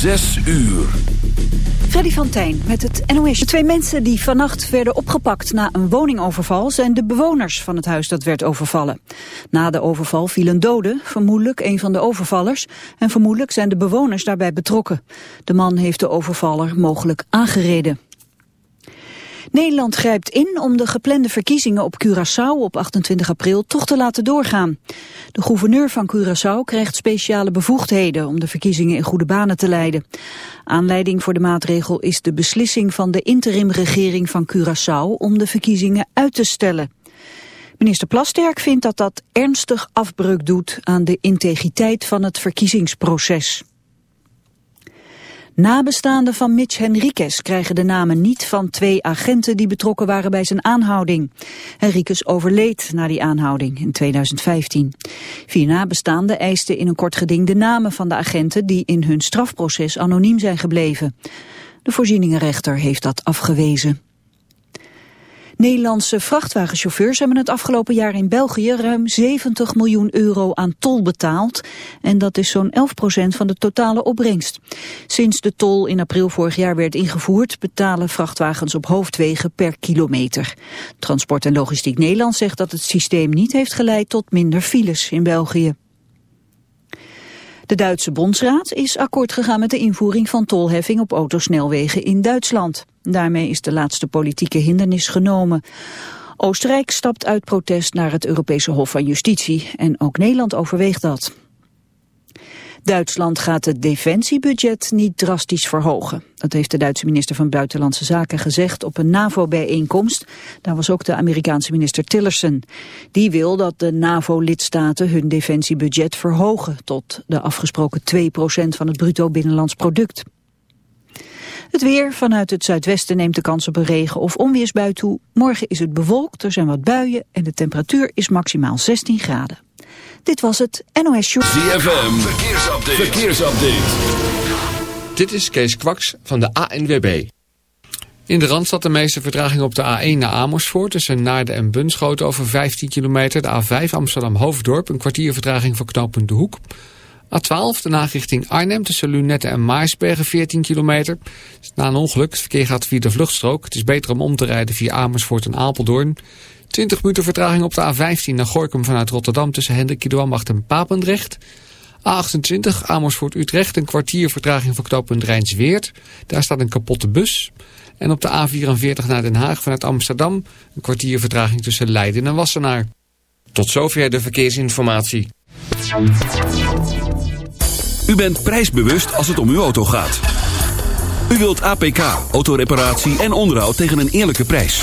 Zes uur. Freddy van Tijn met het NOS. De twee mensen die vannacht werden opgepakt na een woningoverval... zijn de bewoners van het huis dat werd overvallen. Na de overval vielen doden, vermoedelijk een van de overvallers... en vermoedelijk zijn de bewoners daarbij betrokken. De man heeft de overvaller mogelijk aangereden. Nederland grijpt in om de geplande verkiezingen op Curaçao op 28 april toch te laten doorgaan. De gouverneur van Curaçao krijgt speciale bevoegdheden om de verkiezingen in goede banen te leiden. Aanleiding voor de maatregel is de beslissing van de interimregering van Curaçao om de verkiezingen uit te stellen. Minister Plasterk vindt dat dat ernstig afbreuk doet aan de integriteit van het verkiezingsproces. Nabestaanden van Mitch Henriquez krijgen de namen niet van twee agenten die betrokken waren bij zijn aanhouding. Henriquez overleed na die aanhouding in 2015. Vier nabestaanden eisten in een kort geding de namen van de agenten die in hun strafproces anoniem zijn gebleven. De voorzieningenrechter heeft dat afgewezen. Nederlandse vrachtwagenchauffeurs hebben het afgelopen jaar in België ruim 70 miljoen euro aan tol betaald. En dat is zo'n 11 procent van de totale opbrengst. Sinds de tol in april vorig jaar werd ingevoerd betalen vrachtwagens op hoofdwegen per kilometer. Transport en Logistiek Nederland zegt dat het systeem niet heeft geleid tot minder files in België. De Duitse Bondsraad is akkoord gegaan met de invoering van tolheffing op autosnelwegen in Duitsland. Daarmee is de laatste politieke hindernis genomen. Oostenrijk stapt uit protest naar het Europese Hof van Justitie en ook Nederland overweegt dat. Duitsland gaat het defensiebudget niet drastisch verhogen. Dat heeft de Duitse minister van Buitenlandse Zaken gezegd op een NAVO-bijeenkomst. Daar was ook de Amerikaanse minister Tillerson. Die wil dat de NAVO-lidstaten hun defensiebudget verhogen tot de afgesproken 2% van het bruto binnenlands product. Het weer vanuit het zuidwesten neemt de kans op een regen- of onweersbui toe. Morgen is het bewolkt, er zijn wat buien en de temperatuur is maximaal 16 graden. Dit was het NOS Show. ZFM, verkeersupdate. verkeersupdate. Dit is Kees Kwaks van de ANWB. In de Randstad de meeste vertraging op de A1 naar Amersfoort... tussen Naarden en Bunschoten over 15 kilometer. De A5 Amsterdam-Hoofddorp, een kwartier vertraging voor knooppunt De Hoek. A12, de richting Arnhem tussen Lunette en Maarsbergen 14 kilometer. Na een ongeluk, het verkeer gaat via de vluchtstrook. Het is beter om om te rijden via Amersfoort en Apeldoorn. 20 minuten vertraging op de A15 naar Gorkum vanuit Rotterdam tussen Hendrik en Papendrecht. A28 Amersfoort-Utrecht, een kwartier vertraging voor knooppunt Rijnsweert. Daar staat een kapotte bus. En op de A44 naar Den Haag vanuit Amsterdam, een kwartier vertraging tussen Leiden en Wassenaar. Tot zover de verkeersinformatie. U bent prijsbewust als het om uw auto gaat. U wilt APK, autoreparatie en onderhoud tegen een eerlijke prijs.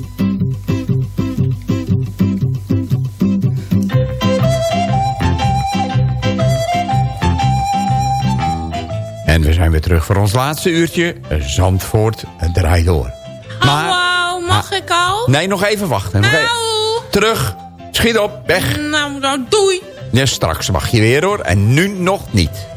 Zijn weer terug voor ons laatste uurtje. Zandvoort draait door. Maar, Hallo, mag ik al? nee, nog even wachten. Nog even. Terug. Schiet op. Weg. nou, nou, doei. Ja, straks mag je weer hoor. En nu nog niet.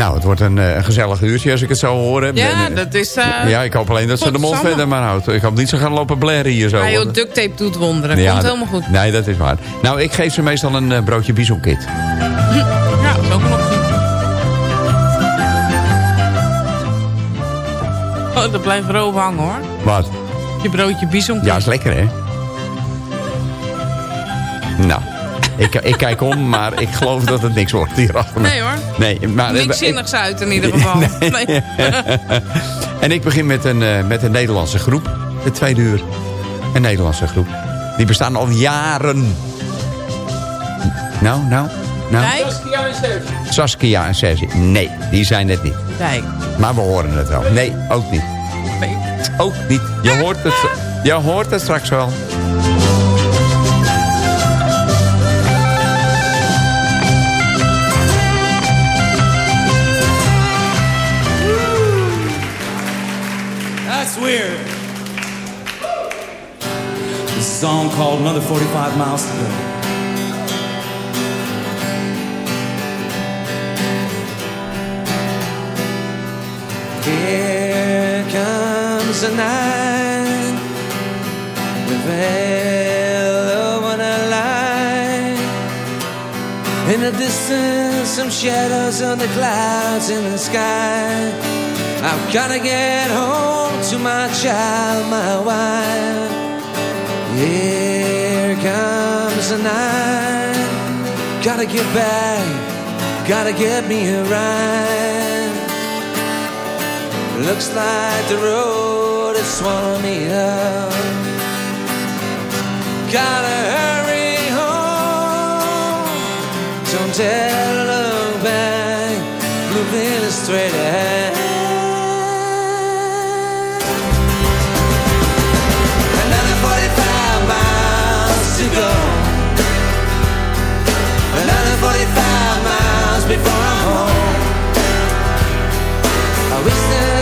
Nou, het wordt een, eh, een gezellig uurtje als ik het zo hoor. Ja, En, eh, dat is... eh ja, ik hoop alleen dat ze de mond verder maar houdt. Ik hoop niet ze gaan lopen blaren hier zo. ja, joh, want- duct tape doet wonderen. Ja, Komt helemaal goed. Nee, dat is waar. Nou, ik geef ze meestal een broodje bizonkit. Ja, dat is ook een optie. Oh, dat blijft erover hangen hoor. Wat? Je broodje bison. Ja, is lekker hè? Nou, ik, ik kijk om, maar ik geloof dat het niks wordt hier achter me. Nee hoor. Nee, maar, Niks ik- zinnigs uit in ieder geval. Nee. En ik begin met een, eh, met een Nederlandse groep. De tweede uur. Een Nederlandse groep. Die bestaan al jaren. Nou, nou, nou. Dijk? Saskia en Sergi. Nee, die zijn het niet. Dijk. Maar we horen het wel. Nee, ook niet. Nee. Ook niet. Je hoort het, je hoort het straks wel. Weird. This is a song called Another 45 Miles to Go. Here comes the night with hell on a line. In the distance, some shadows on the clouds in the sky. I've gotta get home to my child, my wife. Here comes the night. Gotta get back, gotta get me a ride. Looks like the road is swallowing me up. Gotta hurry home. Don't tell look back, moving straight ahead. Home. I wish the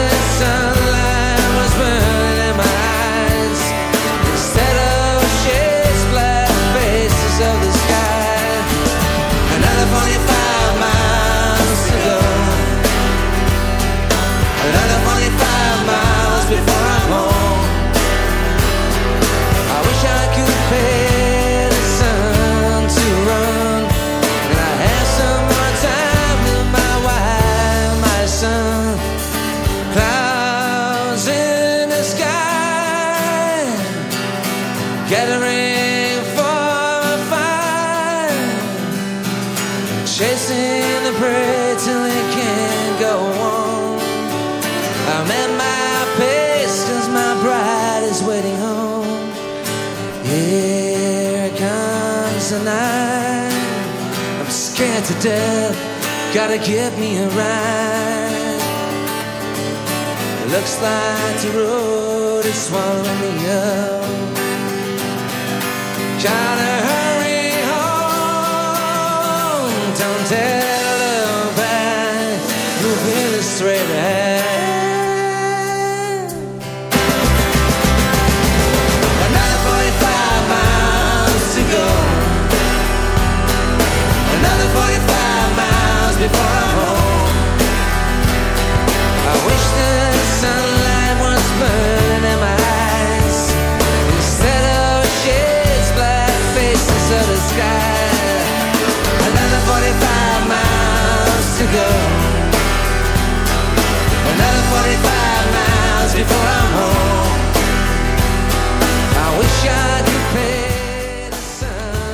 chasing the prey till it can't go on. I'm at my pace 'cause my bride is waiting home. Here comes the night. I'm scared to death. Gotta get me a ride. Looks like the road is swallowing me up. Gotta Don't tell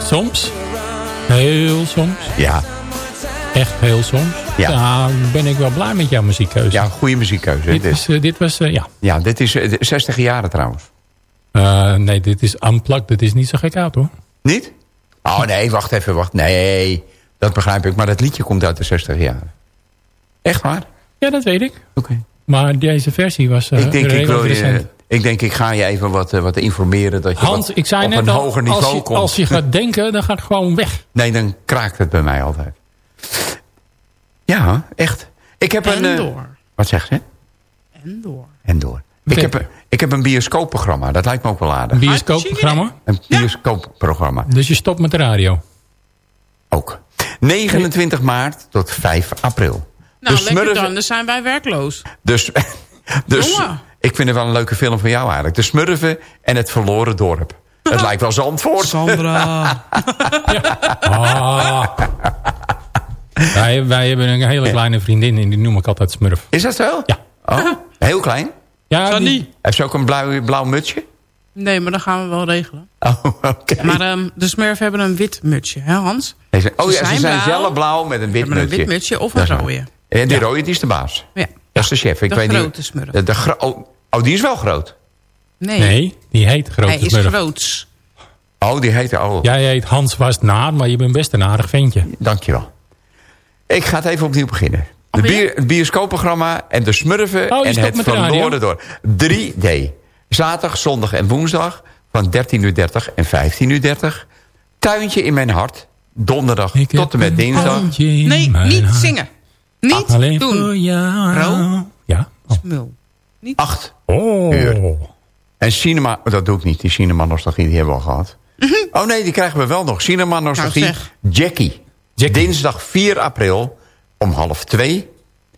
Soms. Heel soms. Ja, Echt heel soms. Ja. Ja, ben ik wel blij met jouw muziekkeuze. ja goede muziekkeuze. Dit, Dit, is, eh, dit was, eh, ja. ja, dit is eh, 60 jaren trouwens. Eh, nee, dit is unplugged. Dit is niet zo gek oud hoor. Niet? Oh nee, wacht even, wacht. Nee, dat begrijp ik. Maar dat liedje komt uit de 60 jaren. Echt waar? Ja, dat weet ik. Oké. Maar deze versie was eh ik, denk, ik, redelijk wil recent. je, ik denk, ik ga je even wat, eh, wat informeren. Dat je Hans, wat ik zei op net een al, hoger niveau als je, komt. als je gaat denken, dan gaat het gewoon weg. Nee, dan kraakt het bij mij altijd. Ja, echt. Ik heb een... En eh, door. Wat zegt ze? En door. En door. Ik heb, een- ik heb een bioscoopprogramma. Dat lijkt me ook wel aardig. Een bioscoopprogramma. Een bioscoopprogramma. Dus je stopt met de radio. Ook. 29 maart tot 5 april. Nou, de lekker Smurfen- dan. Dan zijn wij werkloos. Dus, dus Jongen. Ik vind het wel een leuke film van jou eigenlijk. De Smurfen en het verloren dorp. Het lijkt wel Zandvoort. Sandra. Ah. wij, wij hebben een hele kleine vriendin en die noem ik altijd Smurf. Is dat zo? Ja. Oh, heel klein. Ja, Sandy. die, Heeft ze ook een blauw, blauw mutsje? Nee, maar dat gaan we wel regelen. Oh, oké. Maar ehm, de smurfen hebben een wit mutsje, hè Hans? Nee, ze- oh ze ja, ze zijn zijn blauw. zelf blauw met een Ze wit hebben een mutsje. wit mutsje of een rode. En die rode, die is de baas. Ja. Dat is de chef. Ik De weet grote niet. smurf. De, de gro- oh, oh, die is wel groot. Nee, Nee, die heet Grote hij is groots. Oh, die heet... Oh, Jij heet Hans was naar, maar je bent best een aardig ventje. dankjewel. Ik ga het even opnieuw beginnen. De Oh, bier, het bioscoopprogramma en de smurfen Oh, en het radio? verloren door. 3D. Zaterdag, zondag en woensdag van 13.30 en 15.30. Tuintje in mijn hart. Donderdag Ik tot en met dinsdag. tuintje in Nee, niet hart. zingen. Niet Alleen doen. voor jou. Ro? Ja. Oh. Smul. 8 Oh. Uur. En cinema, dat doe ik niet. Die cinema nostalgie die hebben we al gehad. Oh nee, die krijgen we wel nog. Cinema nostalgie. Nou, zeg. Jackie. Jackie. Dinsdag 4 april om half 2.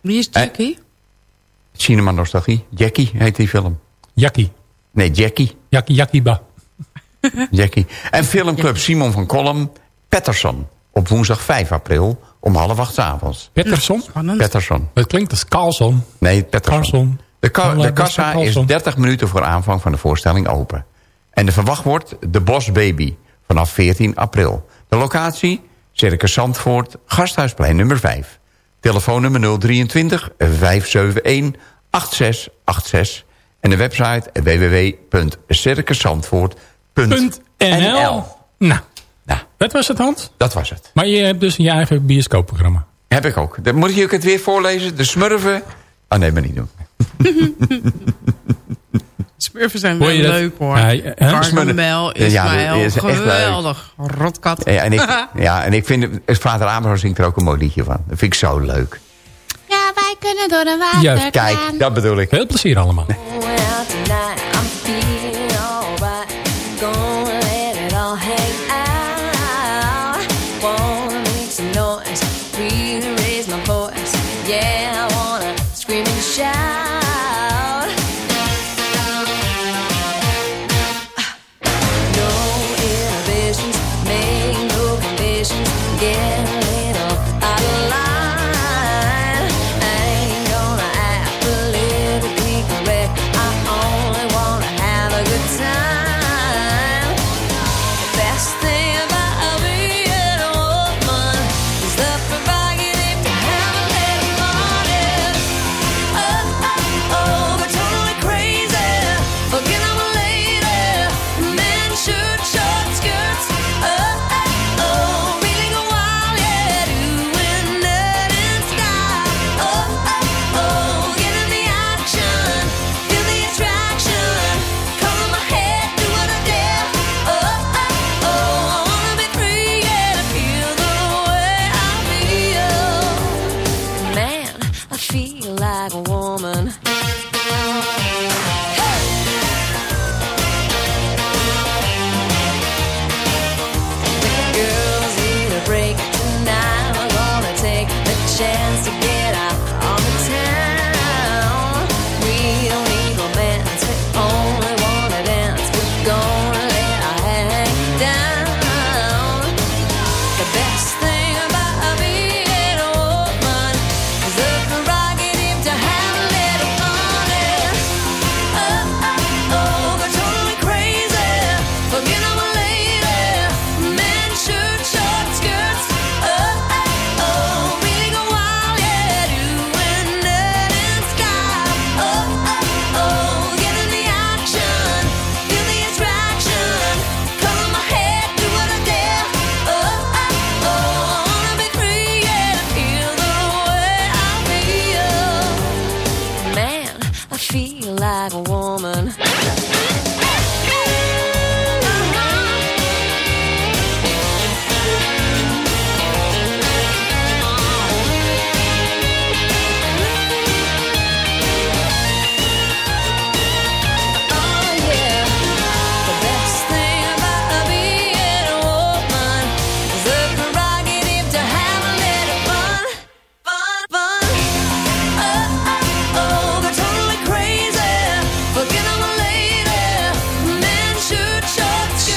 Wie is Jackie? Cinema nostalgie. Jackie heet die film. Jakkie. Nee, Jackie. Jakkie, Jakkieба. Jackie. En filmclub Simon van Kolm. Patterson. Op woensdag 5 april om half 8 's avonds. Spannend. Patterson. Het klinkt als Carlson. Nee, Patterson. Carlson. De, ka- de kassa is Carlson. 30 minuten voor aanvang van de voorstelling open. En de verwacht wordt De Bos Baby vanaf 14 april. De locatie, Circus Zandvoort, Gasthuisplein nummer 5. Telefoonnummer 023 571 8686. En de website www.circuszandvoort.nl Nou, Nou, dat was het, Hans. dat was het. Maar je hebt dus je eigen bioscoopprogramma. Heb ik ook. Dan moet ik het weer voorlezen? De smurven... Oh nee, maar niet doen. Smurfen zijn wel leuk hoor. Ja, ja, Ja, is echt leuk. geweldig. Rotkat. Ja, en ik, ja, en ik vind... het- Vader Abraham zingt er ook een mooi liedje van. Dat vind ik zo leuk. Ja, wij kunnen door de water Juist, Kijk, dat bedoel ik. Veel plezier allemaal. Yeah, I wanna scream and shout.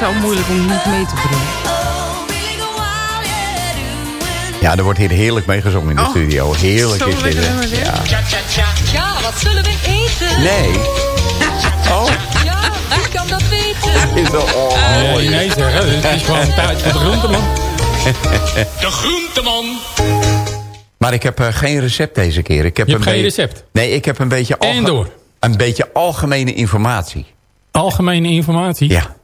Zo moeilijk om niet mee te brengen. Ja, er wordt hier heerlijk mee gezongen in de Oh, studio. Heerlijk is dit. Ja. Ja, wat zullen we eten? Nee. Oh, Ja, wie kan dat weten? is dat... Oh, Nee, nee zeggen. Het is gewoon tijd voor de groenteman. Maar ik heb eh, geen recept deze keer. Ik heb Je een hebt geen beetje- recept? Nee, ik heb een beetje... En alge- door. Een beetje algemene informatie. Algemene informatie. Ja.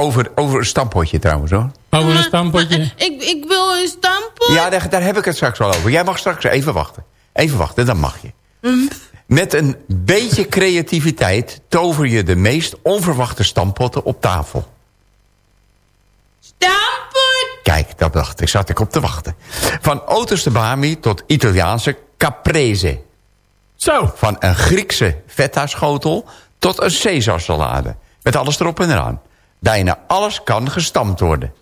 Over, over een stampotje trouwens, hoor. Over een stampotje. ik, ik wil een stamppot. Ja, daar, daar heb ik het straks wel over. Jij mag straks even wachten. Even wachten, dan mag je. Met een beetje creativiteit tover je de meest onverwachte stampotten op tafel. Stamppot. Kijk, dat dacht ik, zat ik op te wachten. Van Oterste Bami tot Italiaanse caprese. Zo. Van een Griekse feta-schotel tot een Caesarsalade. Met alles erop en eraan. Bijna alles kan gestampt worden.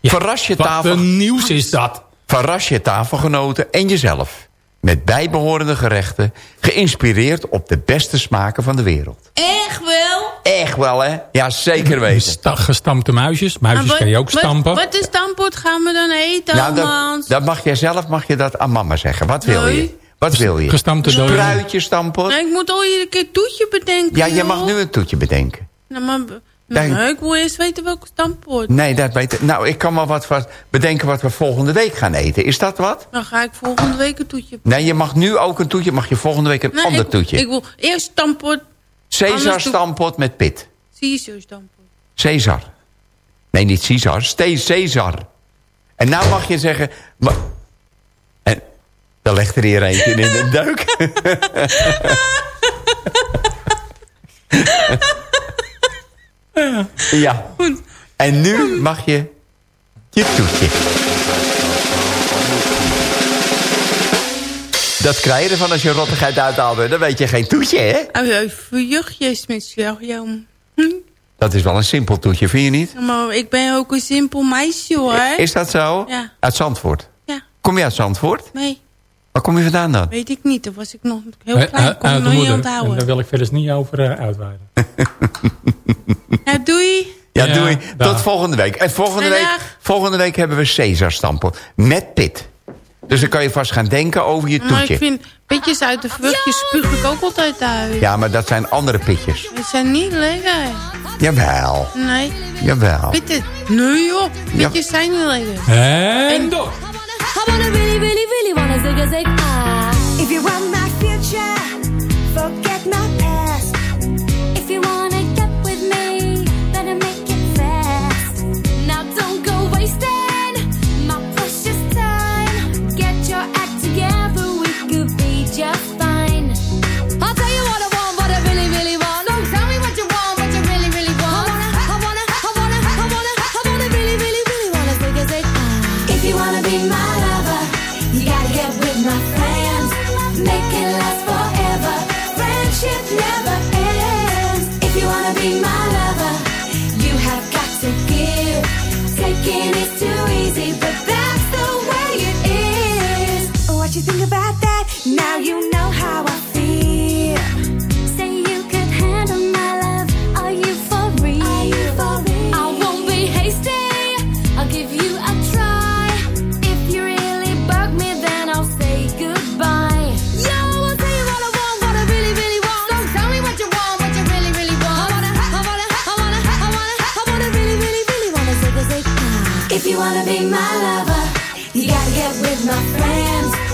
Ja, Verras, je Wat tafel, een nieuws is dat. verras je tafelgenoten en jezelf. Met bijbehorende gerechten. Geïnspireerd op de beste smaken van de wereld. Echt wel? Echt wel, hè? Ja, zeker weten. Sta- Gestampte muisjes. Muisjes kan je ook wat- stampen. Wat, wat een stamppot gaan we dan eten, Nou, dat, dat mag jij zelf mag je dat aan mama zeggen. Wat wil je? Wat wil je? Gestampte. Spruitje stampot? Nee, ik moet al iedere keer toetje bedenken. Ja, je mag nu een toetje bedenken. Nou, maar, Nee. nee, ik wil eerst weten welke stamppot. Nee, dat weet ik. Nou, ik kan wel wat, wat bedenken wat we volgende week gaan eten. Is dat wat? Dan ga ik volgende week een toetje Nee, je mag nu ook een toetje. Mag je volgende week een Nee, ander ik, toetje. Ik wil eerst stamppot, Caesar stampot met pit. Caesar stamppot. Caesar. Nee, niet Caesar. Ste Caesar. En nou mag je zeggen... En dan legt er hier eentje in de duik. ja. En nu mag je je toetje. Dat krijg je ervan als je rottigheid uithaalt. Dan weet je geen toetje, hè? Oh, verjuchtjes met slagroom. Hm? Dat is wel een simpel toetje, vind je niet? Maar ik ben ook een simpel meisje, hoor. Is dat zo? Ja. Uit Zandvoort? Ja, Kom je uit Zandvoort? nee, Waar kom je vandaan dan? weet ik niet. Dan was ik nog heel Eh, klein. eh, Ik kon me uit de nog niet onthouden. daar wil ik verder niet over uh, uitweiden. Ja, doei. Ja, Ja, doei. dag. Tot volgende week. En volgende Dag. week, volgende week hebben we Caesar stampot. Met pit. Dus dan kan je vast gaan denken over je Maar ik toetje. vind pitjes uit de vruchtjes spuug ik ook altijd uit. Ja, maar dat zijn andere pitjes. Die zijn niet lekker. Jawel. Nee, Jawel. pitjes. Nee joh, pitjes zijn niet lekker. En door. I wanna really, really, really wanna zig a zig ah. If you want my future, forget my past. If you wanna be my lover, you gotta get with my friends.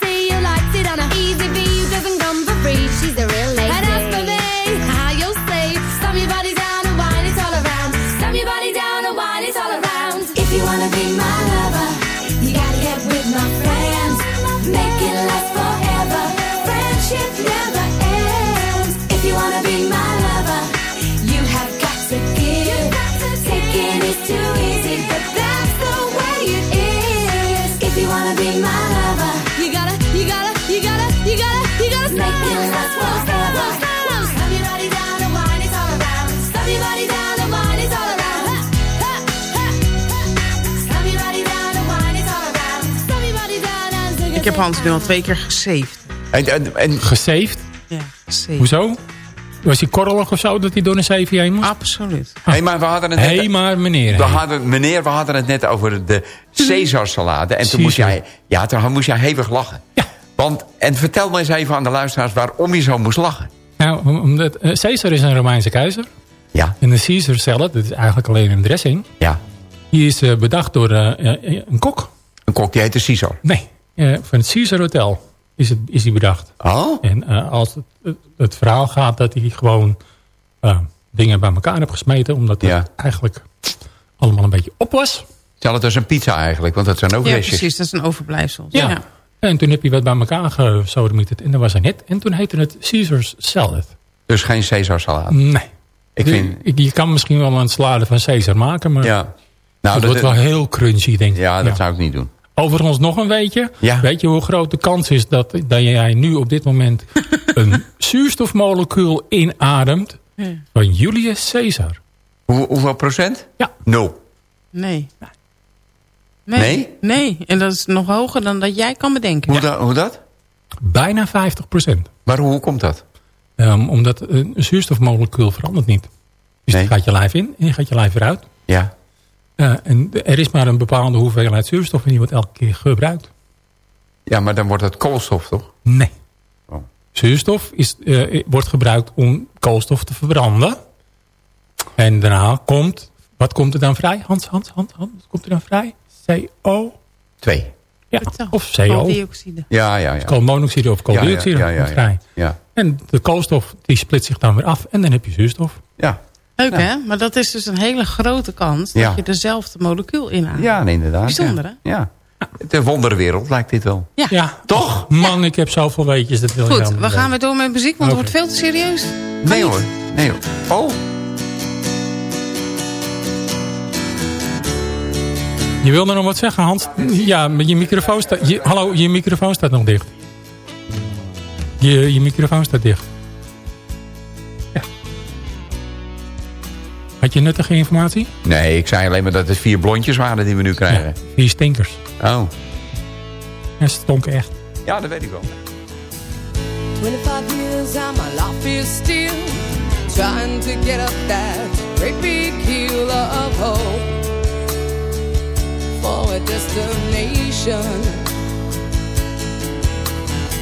Ik heb Hans nu al twee keer gesaved. En, en, en, Gesaved? Ja, gesaved. Hoezo? Was hij korrelig of zo dat hij door een zeven heen moest? Absoluut. hey, maar we hadden het Hé, net, maar meneer. we hadden, meneer, we hadden het net over de Caesarsalade. En toen moest, Caesar. jij, ja, toen moest jij hevig lachen. Ja. Want, en vertel me eens even aan de luisteraars waarom je zo moest lachen. Nou, om- omdat eh, Caesar is een Romeinse keizer. Ja, En de Caesar salad, dat is eigenlijk alleen een dressing. ja. Die is eh, bedacht door eh, een kok. Een kok die heette Caesar. Nee, eh, van het Caesar Hotel is, het, is die bedacht. Oh? En eh, als het, het, het verhaal gaat dat hij gewoon eh, dingen bij elkaar heeft gesmeten... omdat het Ja. eigenlijk allemaal een beetje op was. Hetzelfde als een pizza eigenlijk, want dat zijn ook Ja, restjes. precies. Dat is een overblijfsel. Ja. Ja. En toen heb hij wat bij elkaar gesodemieterd en dat was hij net. En toen heette het Caesar's Salad. Dus geen Caesarsalade. Nee. Ik De- vind... je kan misschien wel een salade van Caesar maken, maar Ja. Nou, het dat, wordt wel heel crunchy, denk ik. ja, dat zou ik niet doen. Overigens nog een weetje. Ja. Weet je hoe groot de kans is dat, dat jij nu op dit moment een zuurstofmolecuul inademt van Julius Caesar? Hoe, hoeveel procent? Ja. Nul. Nee. Nee? Nee. En dat is nog hoger dan dat jij kan bedenken. Hoe, da- hoe dat? Bijna 50 procent. Maar hoe komt dat? omdat een zuurstofmolecuul verandert niet. Dus Nee. die gaat je lijf in en die gaat je lijf eruit. Ja. Eh, en er is maar een bepaalde hoeveelheid zuurstof en die wordt elke keer gebruikt. Ja, maar dan wordt het koolstof, toch? Nee. Oh. Zuurstof is, eh, wordt gebruikt om koolstof te verbranden. En daarna komt... Wat komt er dan vrij? Hans, Hans, Hans, Hans. Wat komt er dan vrij? CO? Twee. Ja, Vertel. of CO. Kooldioxide. Ja, ja, ja. Koolmonoxide of kooldioxide Ja, ja, ja, komt ja, vrij. Ja. En de koolstof die split zich dan weer af en dan heb je zuurstof. Ja. Leuk hè? Maar dat is dus een hele grote kans dat Ja. je dezelfde molecuul inaademt. Ja, nee, inderdaad. Bijzonder, ja. Ja. De wonderwereld lijkt dit wel. Ja. Ja. Toch? Man, ik heb zoveel weetjes. Dat wil Goed, we gaan weer door met muziek, want het wordt veel te serieus. Nee hoor. Nee hoor. Oh. Je wilde nog wat zeggen, Hans? Ja, maar je microfoon staat... Je, hallo, je microfoon staat nog dicht. Je, je microfoon staat dicht. Had je nuttige informatie? Nee, ik zei alleen maar dat het vier blondjes waren die we nu krijgen. Die stinkers. Oh. Ja, ze stonken echt. Ja, dat weet ik wel. 25 years and my life is still trying to get up that great big hill of hope for a destination.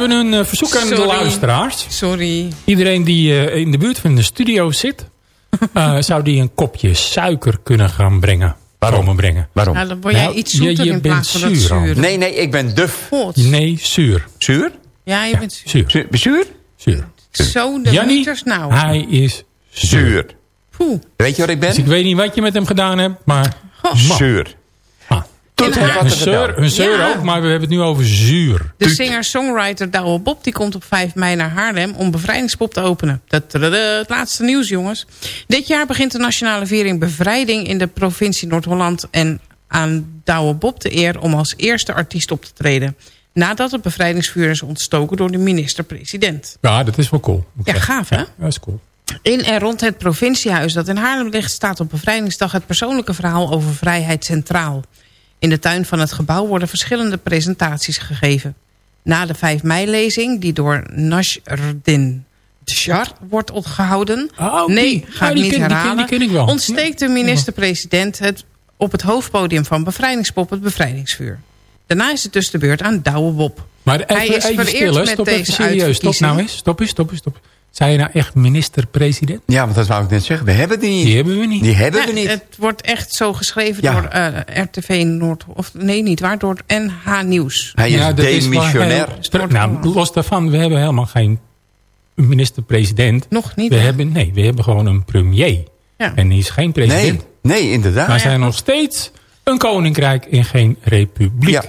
hebben een eh, verzoek aan de luisteraars. Sorry. Iedereen die eh, in de buurt van de studio zit... eh, zou die een kopje suiker kunnen gaan brengen. Waarom? Brengen. Waarom? Nou, dan word jij Nou, iets je- zoeter je in bent plaats van dat zuur, zuur. Nee, nee, ik ben duf. God. Nee, zuur. Zuur? Ja, je Ja, bent zuur. zuur. Zuur? Zuur? Zo de Jannie, meters nou. hij is zuur. Zuur. Poeh. Weet je wat ik ben? Dus ik weet niet wat je met hem gedaan hebt, maar... Zuur. Er zeur, een zeur Ja. ook, maar we hebben het nu over zuur. De singer-songwriter Douwe Bob die komt op 5 mei naar Haarlem om Bevrijdingspop te openen. Dat, het laatste nieuws, jongens. Dit jaar begint de nationale viering Bevrijding in de provincie Noord-Holland... en aan Douwe Bob de eer om als eerste artiest op te treden. Nadat het bevrijdingsvuur is ontstoken door de minister-president. Ja, dat is wel cool. Ja, zeggen. gaaf, hè? Ja, dat is cool. In en rond het provinciehuis dat in Haarlem ligt... staat op Bevrijdingsdag het persoonlijke verhaal over vrijheid centraal. In de tuin van het gebouw worden verschillende presentaties gegeven. Na de 5 mei-lezing, die door Nasruddin Djar wordt gehouden... Oh, die. nee, ga Oh, ik niet ken- die ken- herhalen... die ken ik wel. ontsteekt de minister-president het op het hoofdpodium van Bevrijdingspop het bevrijdingsvuur. Daarna is het dus de beurt aan Douwe Bob. Maar even, Hij is even vereerd stil, hè. met Stop deze even serieus. Stop nou eens. Stop eens, stop eens, stop. Zei je nou echt minister-president? Ja, want dat wou ik net zeggen. We hebben die niet. Die hebben we niet. Die hebben we niet. Het wordt echt zo geschreven Ja. door eh, RTV Noord... of nee, niet waar, door NH Nieuws. Hij is Ja, demissionair. Nou, los daarvan, we hebben helemaal geen minister-president. Nog niet, We hè? hebben, nee, we hebben gewoon een premier. Ja. En die is geen president. Nee, nee, inderdaad. Wij zijn nog steeds een koninkrijk en geen republiek.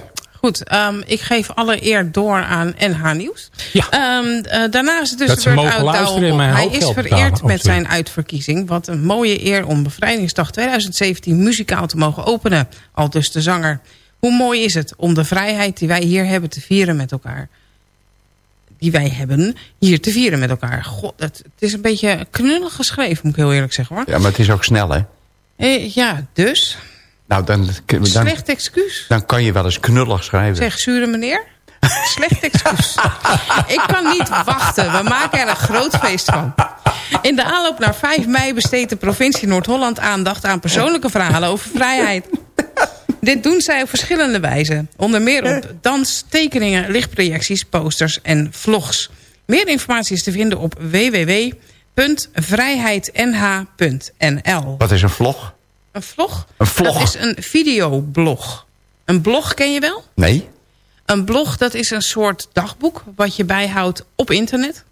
Goed, ehm, ik geef alle eer door aan NH Nieuws. Ja. Ehm, eh, daarna is het dus Dat de beurt Hij is vereerd met zijn uitverkiezing. Wat een mooie eer om Bevrijdingsdag 2017 muzikaal te mogen openen. Al dus de zanger. Hoe mooi is het om de vrijheid die wij hier hebben te vieren met elkaar. Die wij hebben hier te vieren met elkaar. God, het, het is een beetje knullig geschreven, moet ik heel eerlijk zeggen hoor. Ja, maar het is ook snel, hè? Eh, ja, dus. Nou, dan, dan, Slecht excuus. dan kan je wel eens knullig schrijven. Zeg, zure meneer. Slecht excuus. Ik kan niet wachten. We maken er een groot feest van. In de aanloop naar 5 mei besteedt de provincie Noord-Holland aandacht aan persoonlijke verhalen over vrijheid. Dit doen zij op verschillende wijzen. Onder meer op dans, tekeningen, lichtprojecties, posters en vlogs. Meer informatie is te vinden op www.vrijheidnh.nl. Wat is een vlog? Een vlog? Een vlog? Dat is een videoblog. Een blog ken je wel? Nee. Een blog, dat is een soort dagboek wat je bijhoudt op internet.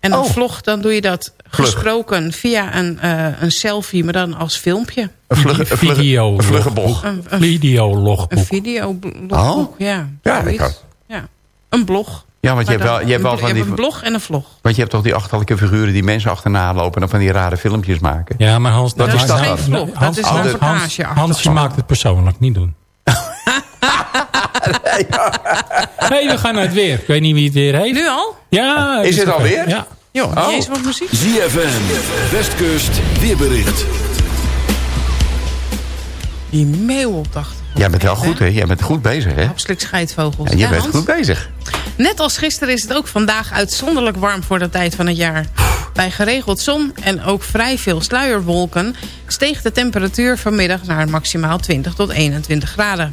En een Oh. vlog, dan doe je dat Vlug. gesproken via een, eh, een selfie, maar dan als filmpje. Een vlugge, een vlugge, Video. een vlugge. Een, een, Videologboek. een videoblogboek, ja. Ja, dat ja. Een blog. Ja, want je hebt wel, je hebt wel een- van je die... hebt een blog en een vlog. Want je hebt toch die achterlijke figuren die mensen achterna lopen... en dan van die rare filmpjes maken. Ja, maar Hans... Wat Dat is is dat geen dan? vlog, dat Hans, is een Hans, reportage Hans, Hans, je maakt het persoonlijk, niet doen. nee, we gaan naar het weer. Ik weet niet wie het weer heeft. Nu al? Ja, Is het oké. alweer? Ja. Joh, Oh. eens wat muziek. ZFM, Westkust, weerbericht. Die meeuw op de. Jij bent wel goed, hè? Jij bent goed bezig, hè? Absoluut scheidvogels. Ja, je Ja, bent Hans? goed bezig. Net als gisteren is het ook vandaag uitzonderlijk warm voor de tijd van het jaar. Bij geregeld zon en ook vrij veel sluierwolken... steeg de temperatuur vanmiddag naar maximaal 20 tot 21 graden.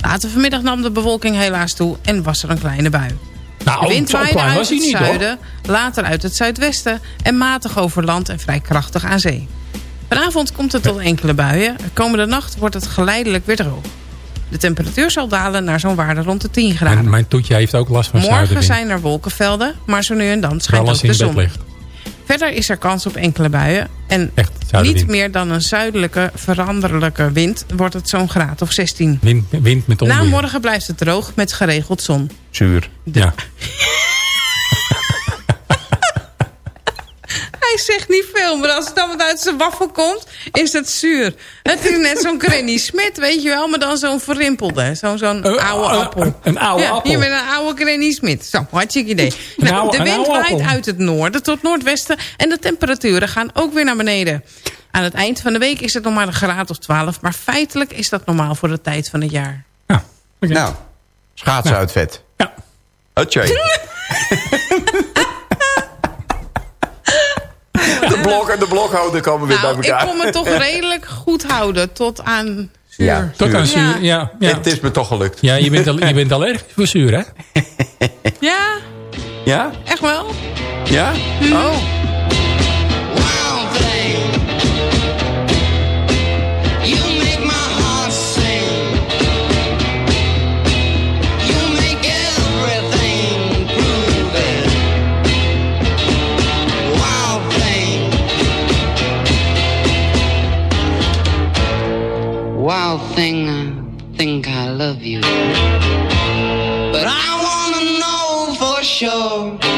Later vanmiddag nam de bewolking helaas toe en was er een kleine bui. Nou, De wind waaide uit was het niet, hoor. zuiden, later uit het zuidwesten... en matig over land en vrij krachtig aan zee. Vanavond komt het tot enkele buien. De komende nacht wordt het geleidelijk weer droog. De temperatuur zal dalen naar zo'n waarde rond de 10 graden. Mijn, mijn toetje heeft ook last van Morgen zuidenwind. zijn er wolkenvelden, maar zo nu en dan schijnt ook de zon. ligt. Verder is er kans op enkele buien. En Echt, niet meer dan een zuidelijke veranderlijke wind wordt het zo'n graad of 16. Wind, wind met onweer. Na morgen blijft het droog met geregeld zon. Zuur. Ja. Hij zegt niet veel, maar als het dan wat uit zijn waffel komt, is het zuur. Het is net zo'n Granny Smit, weet je wel, maar dan zo'n verrimpelde. Zo'n zo'n Eh, oude eh, appel. een oude ja, appel. Je bent een oude Granny Smit. Zo, hartstikke idee. Een Nou, oude- de wind waait uit het noorden tot noordwesten en de temperaturen gaan ook weer naar beneden. Aan het eind van de week is het nog maar een graad of 12, maar feitelijk is dat normaal voor de tijd van het jaar. Ja, oké. Nou, schaatsen uit vet. Ja. Hutje. De blok en de blokhouder komen weer Nou, bij ik elkaar. kon me toch redelijk goed houden tot aan zuur. Ja. Tot aan zuur. Ja, ja. Het is me toch gelukt. ja je, bent al, je bent allergisch voor zuur, hè? Ja, Ja? Echt wel? Ja? Oh. Wild thing, I think I love you. But I wanna know for sure.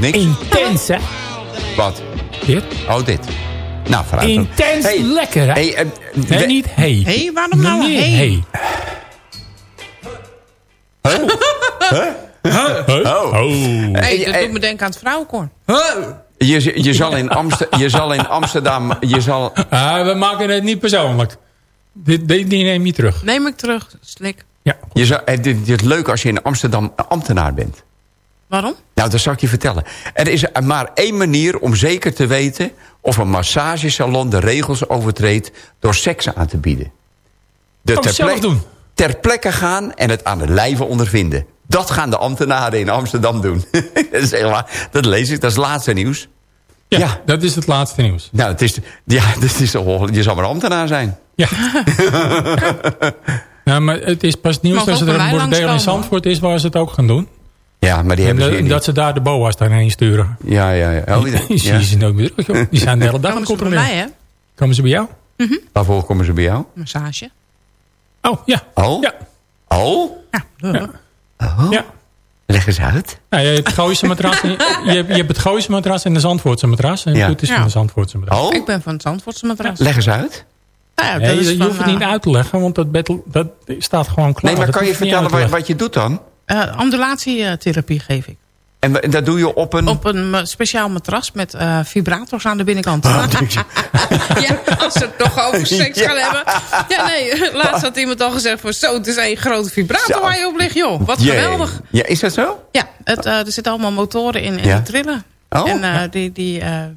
Heb niks. Intens hè? Wat? Dit? Oh, dit. Nou, vooruit. Intens Hey, lekker hè? Hey, nee, we- niet hey. Hé, waarom nou Nee, hey? hey. Oh. Oh. Hey, dat doet me denken aan het vrouwenkoor. Je, je, zal in Amster, je zal in Amsterdam... Je zal, Ah, we maken het niet persoonlijk. Dit, dit, die neem je terug. Neem ik terug, slik. Ja. je zal, het, het is leuk als je in Amsterdam ambtenaar bent. Waarom? Nou, dat zal ik je vertellen. Er is maar één manier om zeker te weten... of een massagesalon de regels overtreedt... door seks aan te bieden. De zelf doen. Ter plekke gaan en het aan de lijve ondervinden. Dat gaan de ambtenaren in Amsterdam doen. dat, is heel waar. dat lees ik, dat is het laatste nieuws. Ja, Ja. dat is het laatste nieuws. Nou, het is, ja, het is, je zal maar ambtenaar zijn. Ja. ja, maar het is pas nieuws Mag dat ook er bij een bordeel in Zandvoort is waar ze het ook gaan doen. Ja, maar die En hebben ze dat, ze daar de boa's daarheen sturen. Ja, ja, ja. Oh, Die ja. je meer terug, joh. Die zijn de hele dag aan Komen het ze bij mij, hè? Komen ze bij jou? Waarvoor komen ze bij jou? Massage. Oh, ja. Oh? Ja. Oh? Ja. Oh? ja. Leg eens uit. Nou, je hebt het Gooise matras, en- je, hebt, je hebt het Gooise matras en de Zandvoortse matras. En Ja. het is Ja. van de Zandvoortse matras. Oh? Ik ben van het Zandvoortse matras. Leg eens uit. Nou ja, Nee, dat is je van, hoeft het niet eh, uit te leggen, want dat, battle, dat staat gewoon klaar. Nee, maar Dat kan je vertellen wat je doet dan? Eh, ambulatietherapie geef ik. En, dat doe je op een... Op een ma- speciaal matras met eh, vibrators aan de binnenkant. ja, als ze het toch over seks gaan hebben. Ja, nee, laatst had iemand al gezegd van zo, het is een grote vibrator Zo. waar je op ligt, joh. Wat geweldig. Ja, is dat zo? Ja, het, eh, er zitten allemaal motoren in en Ja. die trillen. Oh. En eh, die, die eh, eh,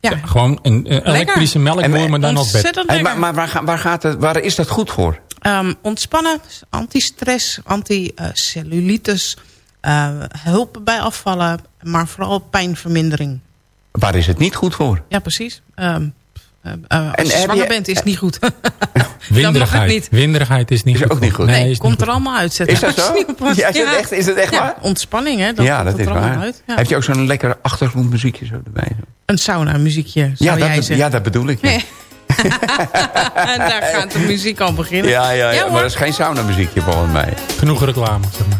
ja, Gewoon een, elektrische melkboer, maar dan op bed. ontzettend Hey, lekker. maar maar waar, gaat het, waar is dat goed voor? Ehm, ontspannen, anti-stress, anti-cellulitis, eh, hulp bij afvallen, maar vooral pijnvermindering. Waar is het niet goed voor? Ja, precies. Ehm, eh, eh, als En je zwanger je- bent is het niet goed. Dan mag het Winderigheid. niet. Winderigheid is niet Is goed. ook niet goed. Nee, Nee, is komt niet er goed. allemaal uit. zetten. Is dat zo? Ja, is het echt- is het echt Ja, waar? ontspanning, hè? Dan ja, komt dat is er allemaal waar. Uit. Ja. Heb je ook zo'n lekker achtergrondmuziekje zo erbij? Een sauna muziekje, zou Ja, jij dat, zeggen. ja, dat bedoel ik. Ja, Nee. en daar gaat de muziek al beginnen. ja, ja, Ja, maar hoor. dat is geen sauna muziekje volgens mij. Genoeg reclame, zeg maar.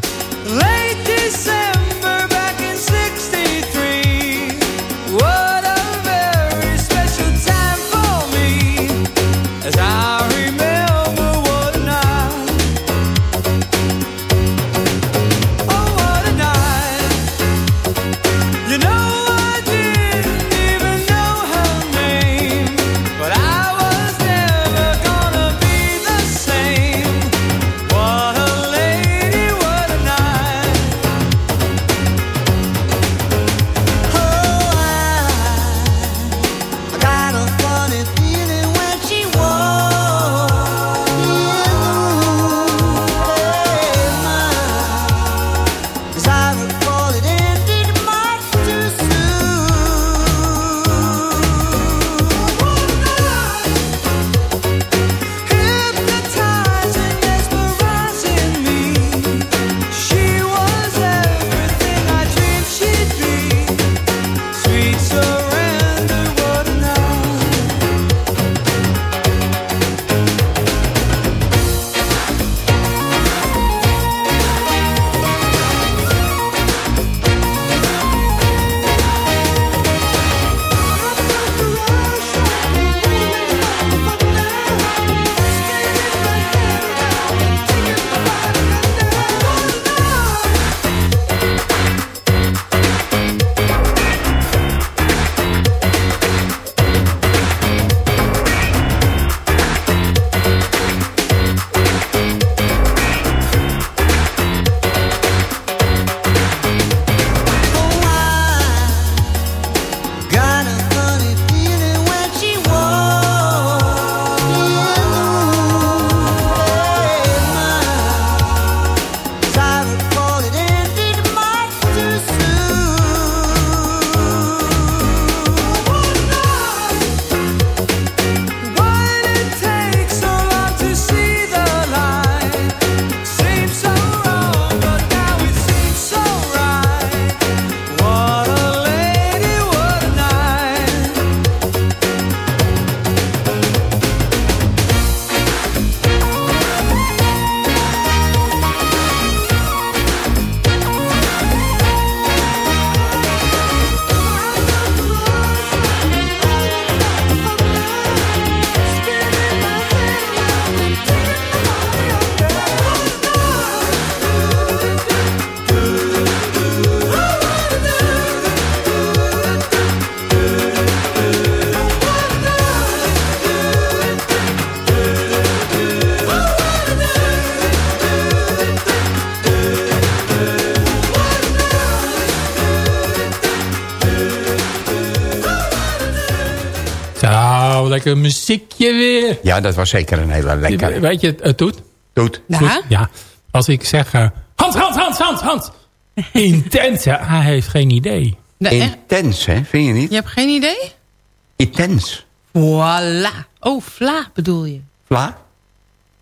Lekker muziekje weer. Ja, dat was zeker een hele lekkere. Weet je, het, doet. Doet. Ja? Ja. Als ik zeg, eh, Hans, Hans, Hans, Hans, Hans. Intens, ja, hij heeft geen idee. Nee? Intens, hè? Vind je niet? Je hebt geen idee? Intens. Voilà. Oh, Vla bedoel je? Vla?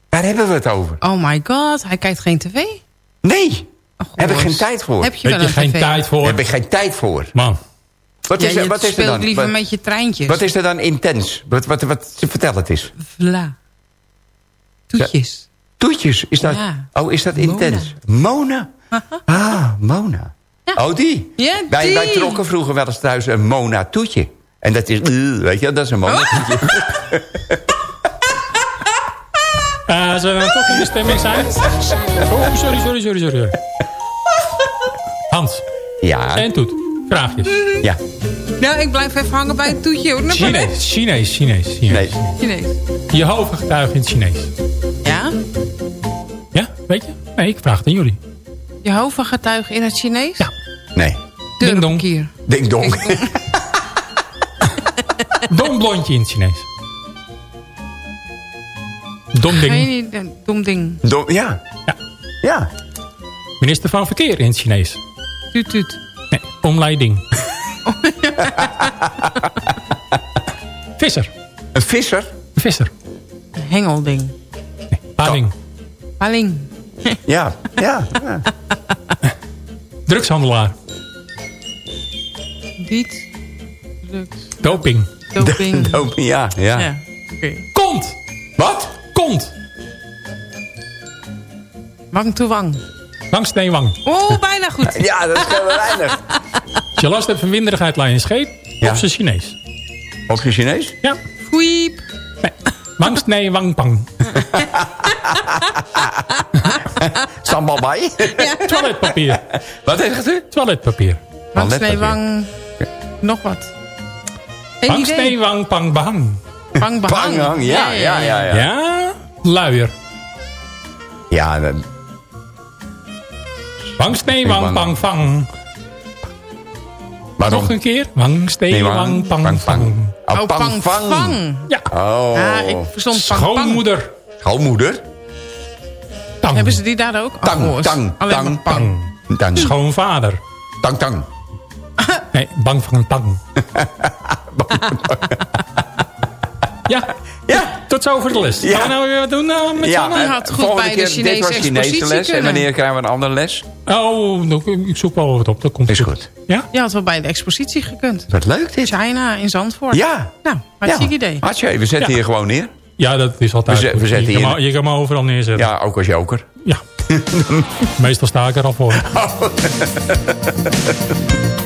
Daar hebben we het over. Oh my god, hij kijkt geen tv? Nee, Oh, heb ik geen tijd voor. Heb je Heb wel je een geen tv? tijd voor? Heb ik geen tijd voor. Man, Wat Ja, is, er, je wat is er dan? liever Wat, met je treintjes. wat is er dan intens? Wat, wat, wat, vertel het eens. Vla. Toetjes. Toetjes, is dat, Ja. oh, is dat intens? Mona? Ah, Mona. Oh, die? Ja, Wij, wij die. trokken vroeger wel eens thuis een Mona toetje. En dat is, uh, weet je, dat is een Mona toetje. Eh, zullen we dan toch in de stemming zijn? Oh, sorry, sorry, sorry, sorry. Hans, Ja, en Toet, vraagjes. ja. Nou, ik blijf even hangen bij het toetje. hoor. Chinees, Chinees, Chinees, Chinees. Nee, Chinees. Jehovah getuige in het Chinees. Ja? Ja, weet je? Nee, ik vraag het aan jullie. Jehovah getuigen in het Chinees? Ja. nee. Ding dong. Ding dong. Dom blondje in het Chinees. Dom ding. Dom ding. Dom, ja. Ja. Ja. Minister van Verkeer in het Chinees. Tuut, tuut. Nee, omleiding. Visser. Een visser. Een visser. Hengelding. Paling. Paling. Ja, ja. ja. Drugshandelaar. Wiet. Drugs. Doping. Doping. Doping, ja, ja. Ja. Oké. Kont. Wat? Kont. Wang to wang. Langsnee wang. Oh, bijna goed. Ja, dat is heel weinig. Als je last hebt van winderigheid, laat je een scheet. Ja. Op zijn Chinees. Op je Chinees? Ja. Fweep. Nee. Wangsnee wang pang. Sambal bij? Toiletpapier. Wat heeft u? Toiletpapier. Wang, snee, Toiletpapier. wang. Nog wat. Wangsnee idee. wang pang behang. Wang behang. Panghang, ja, ja, ja. Ja, Ja. Luier. ja dat- Wangsnee wang Wang. pang vang. Waarom? Nog een keer. Wangsnee Nee, wang pang vang. Oh, Oh, pang, vang. Ja. Oh. Ja, ik verstond pang, pang. Schoonmoeder. Schoonmoeder? Tang. Hebben ze die daar ook? Oh, Tang, goh, tang, alleen tang, pang. tang. Tang, Schoonvader. tang, tang. Nee, bang van een tang. ja. Ja. Tot zover de les. Ja. Gaan we nou weer wat doen uh, met Ja, had goed volgende bij de keer, Chinese dit was Chinese expositie les. En wanneer krijgen we een andere les? Oh, nou, ik zoek wel wat op. Dat komt Is goed. Ja? Je had wel bij de expositie gekund. Wat leuk dit. China in Zandvoort. Ja. Nou, hartstikke ja. idee. Hartstikke, we zetten Ja. hier gewoon neer. Ja, dat is altijd We goed. we zetten je, kan hier- me, je kan me overal neerzetten. Ja, ook als joker. Ja. Meestal sta ik er al voor. I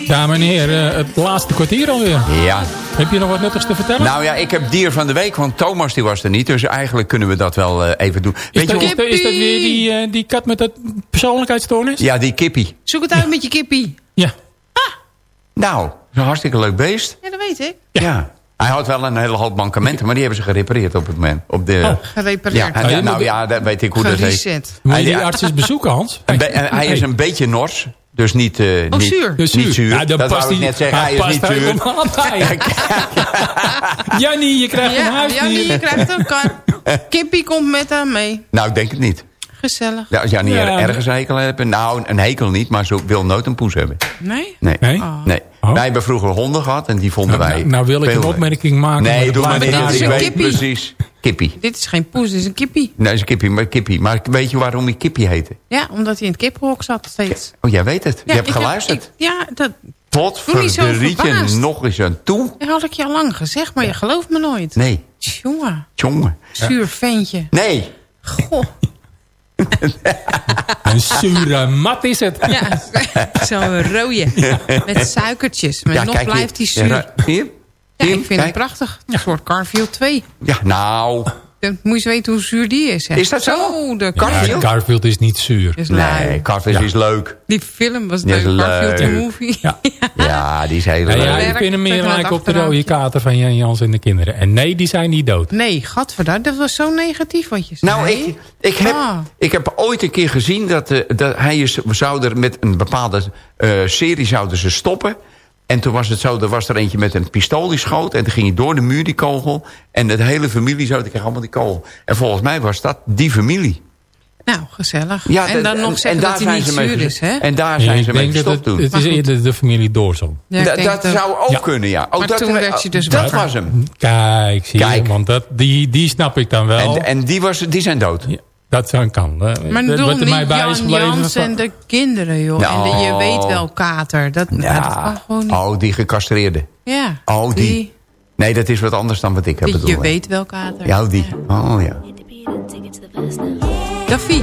Dames en heren, het laatste kwartier alweer. Ja. Heb je nog wat nuttigs te vertellen? Nou ja, ik heb dier van de week, want Thomas die was er niet. Dus eigenlijk kunnen we dat wel eh, even doen. is, Weet je dat, dat, is dat weer die, eh, die kat met dat persoonlijkheidsstoornis? Ja, die kippie. Zoek het uit met je kippie. Ja. Nou, dat is een hartstikke leuk beest. Ja, dat weet ik. Ja. Hij had wel een hele hoop mankementen, maar die hebben ze gerepareerd op het moment. Op de, Oh, Gerepareerd. ja, hij- Oh, je nou ja, dat weet ik hoe dat heet. Moet je Hij- die arts eens bezoeken, Hans? Een be- en hij is een beetje nors, dus niet, eh niet, zuur. Dus niet zuur. Ja, dat past wou ik die- net zeggen, hij is past niet zuur. Jannie, je krijgt een Ja, huis Jannie, je krijgt een kat. Kippie komt met haar mee. Nou, ik denk het niet. Gezellig. Ja, als Jannie Ja, er ergens een hekel hebben. Nou, een hekel niet, maar ze wil nooit een poes hebben. Nee? Nee. Nee? nee. Oh. Wij hebben vroeger honden gehad en die vonden Nou, wij... nou, nou wil ik een opmerking maken. maar Nee, dat doe maar niet. Ik een weet precies. Kippie. Dit is geen poes, dit is een kippie. Nee, is een kippie, maar kippie. Maar weet je waarom hij kippie heette? Ja, omdat hij in het kippenhok zat steeds. Oh, jij weet het. Ja, je hebt ik heb- geluisterd. ik- ja, dat, Tot verdrietje nog eens aan toe. dat had ik je al lang gezegd, maar je gelooft me nooit. Nee, Jongen, jongen. zuur ventje. Nee. Goh. Een zure mat is het. Ja, zo'n rode. Met suikertjes. Maar Ja, nog kijk blijft hij zuur. Ja, Hier? Ja, ik vind kijk. prachtig. Een soort Garfield 2. Ja, nou. Dan moet je eens weten hoe zuur die is. Hè. Is dat zo? de Ja, Garfield. Garfield is niet zuur. is. Nee, Carvis is leuk. Die film was Die leuk. Garfield leuk. movie. Ja. Ja, die is heel Nou ja, leuk. ik vind hem meer lijken op de rode kater van Jan Jans en de kinderen. En nee, die zijn niet dood. Nee, gadverdamme. Dat was zo negatief wat je zei. Nou, ik, ik, heb, Ah. ik heb ooit een keer gezien dat, eh, dat hij is, we zouden met een bepaalde eh, serie zouden ze stoppen. En toen was het zo, er was er eentje met een pistool die schoot. En toen ging hij door de muur, die kogel. En de hele familie zo, die kreeg allemaal die kogel. En volgens mij was dat die familie. Nou, gezellig. Ja, en dan nog zeggen dat hij niet zuur is, hè? En daar zijn ze mee gestopt het, toen. het is eerder de familie Doorzon. Ja, dat zou ook Ja. kunnen, ja. Oh, Maar dat, toen werd je dus dat wakker. was hem. Kijk, zie Kijk. je. Want dat, die, die snap ik dan wel. En, en die, was, die zijn dood. Dat zou kan. Maar wat bedoel er mij bij is Jan gebleven Jans van- en de kinderen, joh. Nou. En de, je weet wel, kater. Dat, ja. dat kan gewoon niet. Oh, die gecastreerde. Ja. Oh, die. Nee, dat is wat anders dan wat ik heb bedoeld. je weet wel, kater. Ja, die. Oh, ja. Daffy.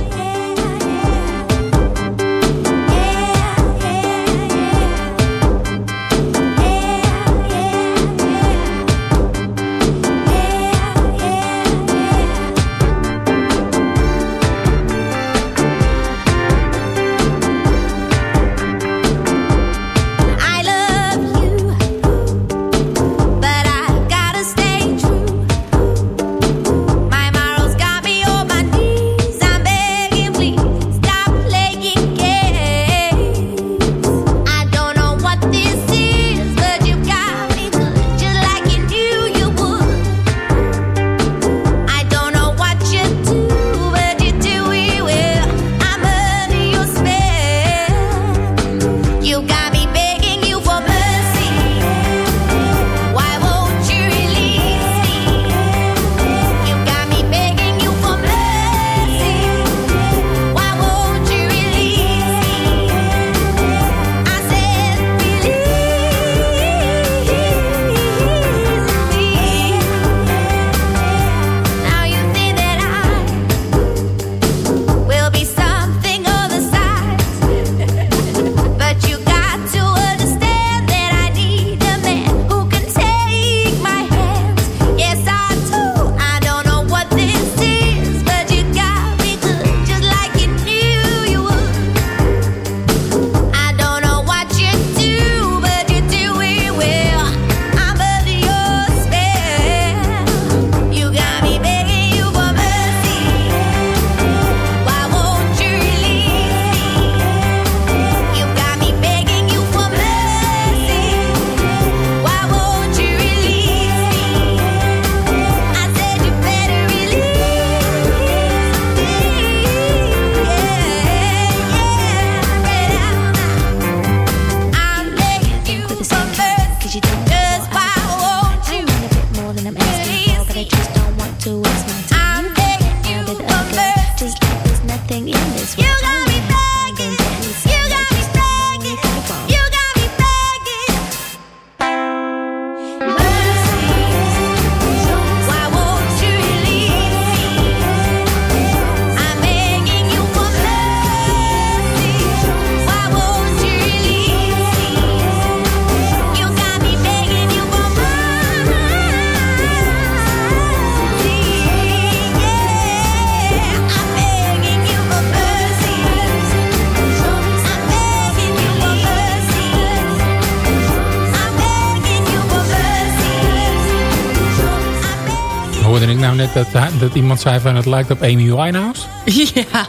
Dat, iemand zei van het lijkt op Amy Winehouse. Ja,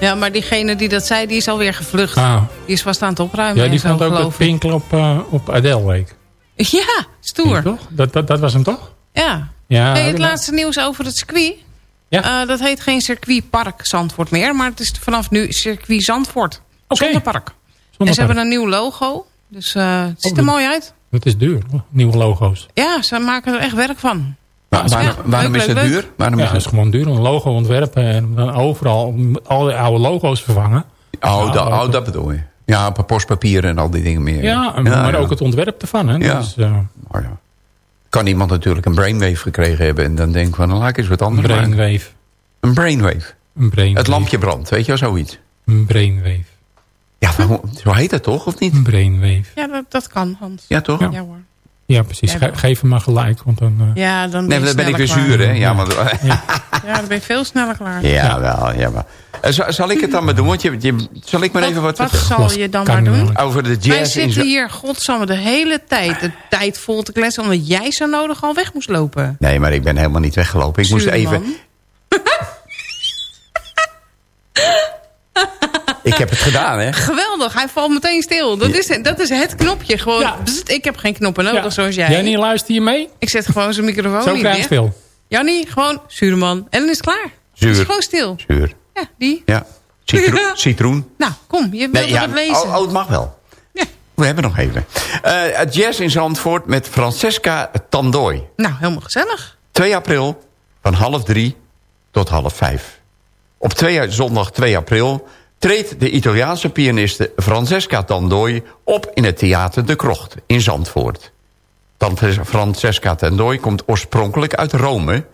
ja, maar diegene die dat zei, die is alweer gevlucht. Ah. Die is vast aan het opruimen Ja, die vond ook dat ik. Pinkel op, eh, op Adele leek. Ja, stoer. Toch? Dat, dat, dat was hem toch? Ja. Ja, Hey, het laatste nieuws over het circuit. Ja. Eh, dat heet geen circuitpark Zandvoort meer, maar het is vanaf nu circuit Zandvoort. Zonder park. en ze hebben een nieuw logo, dus eh, het ziet Oh, er mooi uit. Dat is duur, nieuwe logo's. Ja, ze maken er echt werk van. Waar- waarom Ja, waarom leuk, is het leuk, duur? Waarom Ja, is dat is het... gewoon duur. Een logo ontwerpen en dan overal al die oude logo's vervangen. Oh, dat, oh, dat bedoel je. Ja, op postpapier en al die dingen meer. Ja, maar ja. ook het ontwerp ervan. Hè? Ja. Dus, eh. Kan iemand natuurlijk een brainwave gekregen hebben... en dan denk ik van, dan laat ik eens wat anders brainwave. Een brainwave. Een brainwave. Het lampje brandt, weet je wel, zoiets. Een brainwave. Ja, zo heet dat toch, of niet? Een brainwave. Ja, dat, dat kan, Hans. Ja, toch? Ja. Ja hoor. Ja, precies. Ge- geef hem maar gelijk. Want dan, eh, Ja, dan Nee, ben, maar je dan ben ik weer zuur, hè? Ja, maar... Ja, dan ben je veel sneller klaar. Ja, wel, ja, maar... Eh, Zal, zal ik het dan maar doen? Want je, je- zal ik maar even wat, Wat zal je dan maar doen? Over de Wij jazz in zitten hier, godsamme, de hele tijd de tijd vol te kletsen... omdat jij zo nodig al weg moest lopen. Nee, maar ik ben helemaal niet weggelopen. Ik moest even... man. Ik heb het gedaan, hè? Geweldig, hij valt meteen stil. Dat, Ja. is, dat is het knopje. Gewoon, Ja. bzzt, ik heb geen knoppen nodig ja. zoals jij. Jannie, luister je mee? Ik zet gewoon zijn microfoon Zo je dicht. veel. Jannie, gewoon zure man. En dan is het klaar. Zuur. Het is gewoon stil. Zuur. Ja, die. Ja. Citroen. Citroen. Nou, kom, je wilt Nee, ja, het lezen. oh, oh, het mag wel. Ja. We hebben nog even. Eh, het jazz in Zandvoort met Francesca Tandooi. Nou, helemaal gezellig. 2 april van half drie tot half vijf. Op 2, zondag 2 april treedt de Italiaanse pianiste Francesca Tandooi op in het Theater De Krocht in Zandvoort. Francesca Tandooi komt oorspronkelijk uit Rome.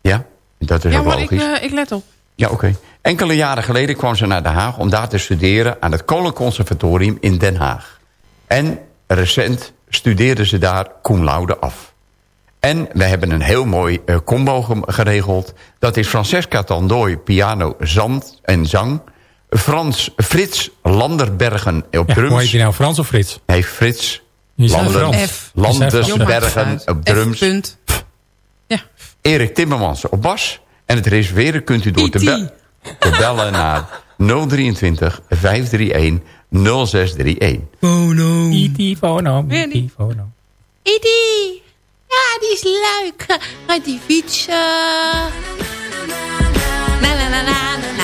Ja, dat is Ja, ook maar ik, logisch. eh, ik let op. Ja, oké. Enkele jaren geleden kwam ze naar Den Haag om daar te studeren aan het Kolenconservatorium in Den Haag. En recent studeerde ze daar cum laude af. En we hebben een heel mooi eh, combo ge- geregeld. Dat is Francesca Tandooi, piano, zand en zang. Frans, Frits Landerbergen op Ja, hoe heet drums. je nou? Frans of Frits? Nee, Frits Lander-. F. Landersbergen op drums. Ja. Erik Timmermans op bas. En het reserveren kunt u door te, be- te bellen naar 023 531 0631. Bono. E.T. Fono. E.T. Fono. Ja, die is leuk. Gaat die fietsen. Na, na, na, na, na,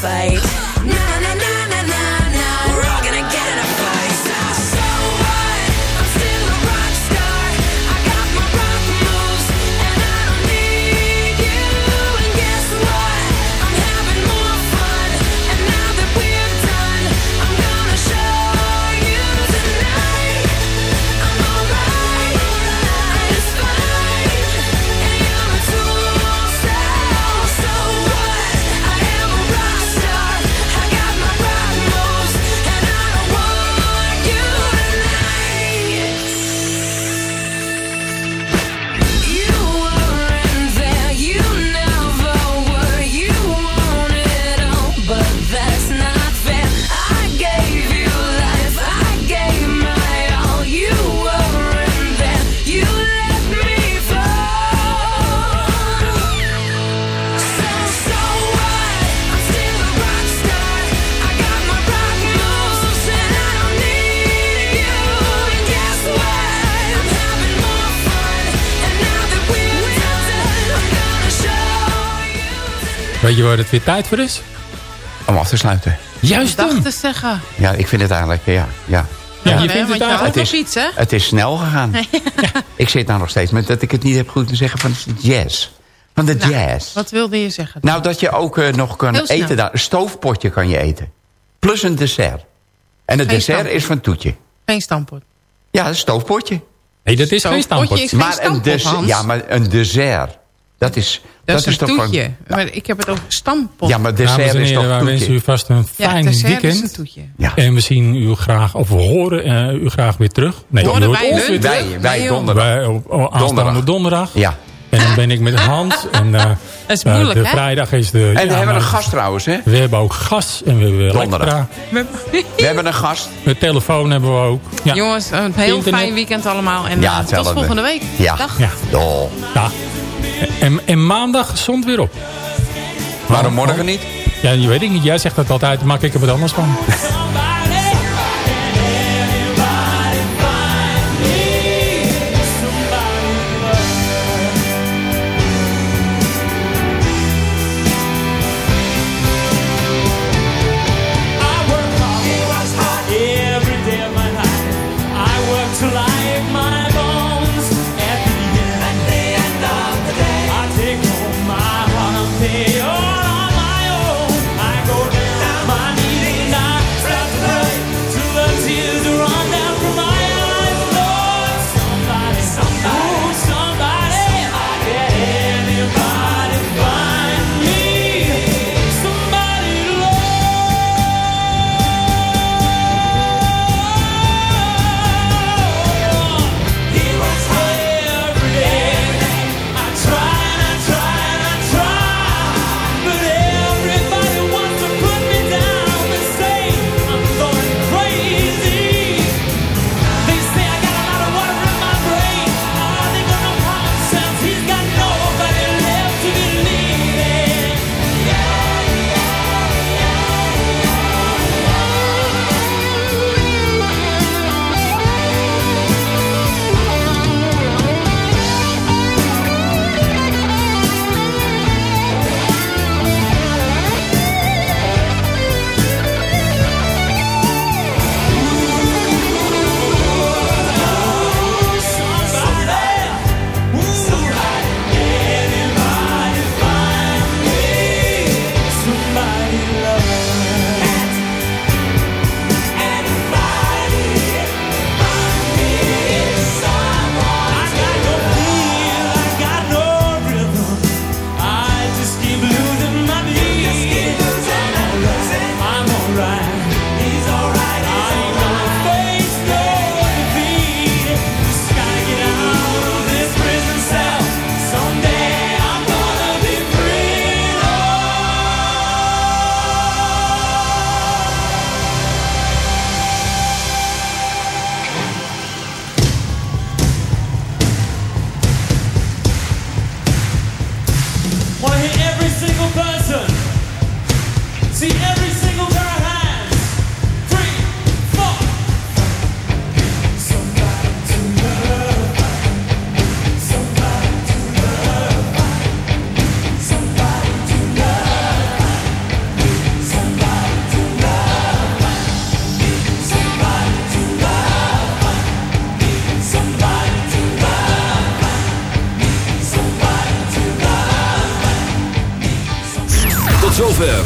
fight. Na na na waar het weer tijd voor is? Om af te sluiten. Juist dacht dan. te zeggen. Ja, ik vind het eigenlijk, ja. ja. Ja, Ja, je vindt want het je eigenlijk... Het nog is- iets, hè? Het is snel gegaan. Ik zit nou nog steeds met dat ik het niet heb goed te zeggen van de jazz. Van de Nou, jazz. Wat wilde je zeggen? Nou, dat je ook eh, nog kan eten daar. Een stoofpotje kan je eten. Plus een dessert. En het Geen dessert stampot. is van Toetje. Geen stampot. Ja, een stoofpotje. Nee, dat is Zo'n geen stampot. potje is geen Maar een, dessert, Hans. ja, maar een dessert. Dat is, Dat, is een toch toetje. Van, Maar ik heb het over stampot. ja, maar Dames dessert en is heren, wij toch wensen u toetje. vast een Ja, fijn is weekend. een toetje. Ja. En we zien u graag, of we horen eh, u graag weer terug. Nee, Horen wij ons hun weer terug. Wij, wij Nee, joh. donderdag. Wij op, op aanstaande donderdag. Ja. En dan ben ik met Hans. En, eh, Dat is eh, moeilijk, de hè? vrijdag is de... En we ja, hebben maar een gast trouwens, hè? We hebben ook gas en we hebben Donderdag. elektra. We hebben een gast. De telefoon hebben we ook. Ja. Jongens, een heel Internet. fijn weekend allemaal. En Ja, tot volgende week. Ja. Dag. Ja. En, en maandag gezond weer op. Waarom morgen niet? Ja, je weet ik niet. Jij zegt dat altijd. Maak ik er wat anders van.